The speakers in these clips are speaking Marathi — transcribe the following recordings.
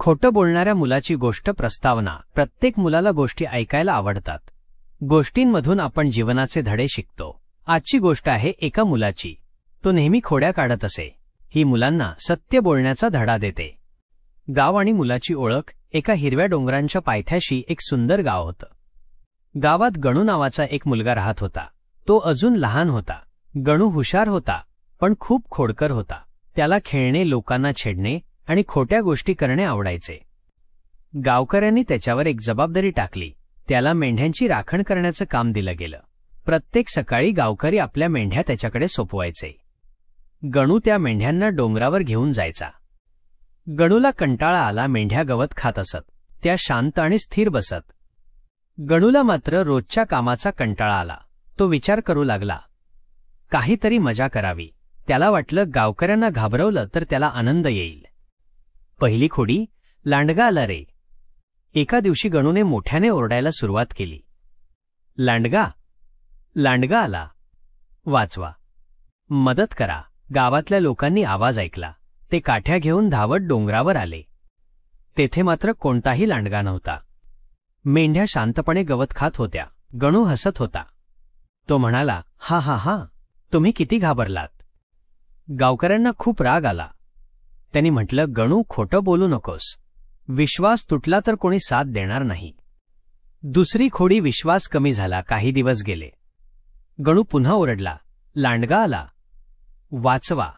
खोटं बोलणाऱ्या मुलाची गोष्ट प्रस्तावना. प्रत्येक मुलाला गोष्टी ऐकायला आवडतात. गोष्टींमधून आपण जीवनाचे धडे शिकतो. आजची गोष्ट आहे एका मुलाची. तो नेहमी खोड्या काढत असे. ही मुलांना सत्य बोलण्याचा धडा देते. गाव आणि मुलाची ओळख एका हिरव्या डोंगरांच्या पायथ्याशी एक सुंदर गाव होतं. गावात गणू नावाचा एक मुलगा राहत होता. तो अजून लहान होता. गणू हुशार होता पण खूप खोडकर होता. त्याला खेळणे लोकांना छेडणे आणि खोट्या गोष्टी करणे आवडायचे. गावकऱ्यांनी त्याच्यावर एक जबाबदारी टाकली. त्याला मेंढ्यांची राखण करण्याचं काम दिलं गेलं. प्रत्येक सकाळी गावकरी आपल्या मेंढ्या त्याच्याकडे सोपवायचे. गणू त्या मेंढ्यांना डोंगरावर घेऊन जायचा. गणूला कंटाळा आला मेंढ्या गवत खात असत. त्या शांत आणि स्थिर बसत. गणूला मात्र रोजच्या कामाचा कंटाळा आला. तो विचार करू लागला. काहीतरी मजा करावी. त्याला वाटलं गावकऱ्यांना घाबरवलं तर त्याला आनंद येईल. पहिली खोडी लांडगा आला रे. एका दिवशी गणूने मोठ्याने ओरडायला सुरुवात केली. लांडगा लांडगा आला. वाचवा. मदत करा. गावातल्या लोकांनी आवाज ऐकला. ते काठ्या घेऊन धावत डोंगरावर आले. तेथे मात्र कोणताही लांडगा नव्हता. मेंढ्या शांतपणे गवत खात होत्या. गणू हसत होता. तो म्हणाला हा हा हा. तुम्ही किती घाबरलात. गावकऱ्यांना खूप राग आला. त्यांनी म्हटलं गणू खोटं बोलू नकोस. विश्वास तुटला तर कोणी साथ देणार नाही. दुसरी खोडी विश्वास कमी झाला काही दिवस गेले. गणू पुन्हा ओरडला लांडगा आला. वाचवा.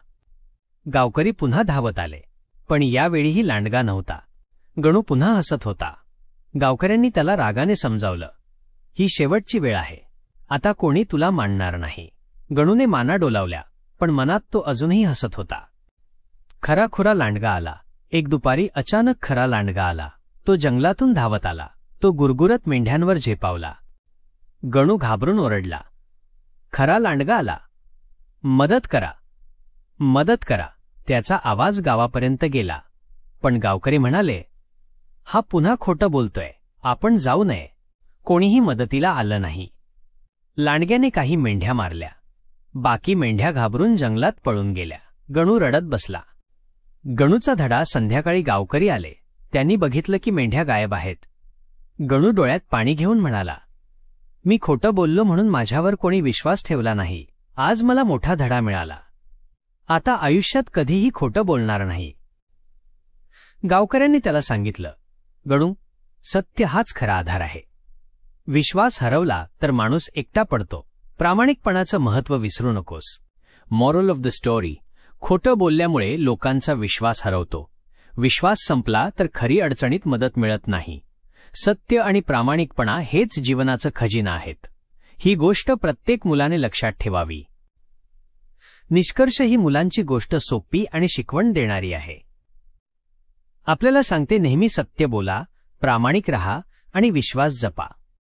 गावकरी पुन्हा धावत आले पण यावेळीही लांडगा नव्हता. गणू पुन्हा हसत होता. गावकऱ्यांनी त्याला रागाने समजावलं ही शेवटची वेळ आहे. आता कोणी तुला मानणार नाही. गणूने माना डोलावल्या पण मनात तो अजूनही हसत होता. खराखुरा लांडगा आला. एक दुपारी अचानक खरा लांडगा आला. तो जंगलातून धावत आला. तो गुरगुरत मेंढ्यांवर झेपावला. गणू घाबरून ओरडला. खरा लांडगा आला. मदत करा. मदत करा. त्याचा आवाज गावापर्यंत गेला. पण गावकरी म्हणाले हा पुन्हा खोटं बोलतोय. आपण जाऊ नये. कोणीही मदतीला आलं नाही. लांडग्याने काही मेंढ्या मारल्या. बाकी मेंढ्या घाबरून जंगलात पळून गेल्या. गणू रडत बसला. गणूचा धडा संध्याकाळी गावकरी आले. त्यांनी बघितलं की मेंढ्या गायब आहेत. गणू डोळ्यात पाणी घेऊन म्हणाला मी खोटं बोललो म्हणून माझ्यावर कोणी विश्वास ठेवला नाही. आज मला मोठा धडा मिळाला. आता आयुष्यात कधीही खोटं बोलणार नाही. गावकऱ्यांनी त्याला सांगितलं गणू सत्य हाच खरा आधार आहे. विश्वास हरवला तर माणूस एकटा पडतो. प्रामाणिकपणाचं महत्त्व विसरू नकोस. मॉरल ऑफ द स्टोरी खोटं बोलल्यामुळे लोकांचा विश्वास हरवतो. विश्वास संपला तर खरी अडचणीत मदत मिळत नाही. सत्य आणि प्रामाणिकपणा हेच जीवनाचं खजिना आहेत. ही गोष्ट प्रत्येक मुलाने लक्षात ठेवावी. निष्कर्ष ही मुलांची गोष्ट सोपी आणि शिकवण देणारी आहे. आपल्याला सांगते नेहमी सत्य बोला प्रामाणिक रहा आणि विश्वास जपा.